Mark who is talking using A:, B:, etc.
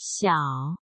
A: 小。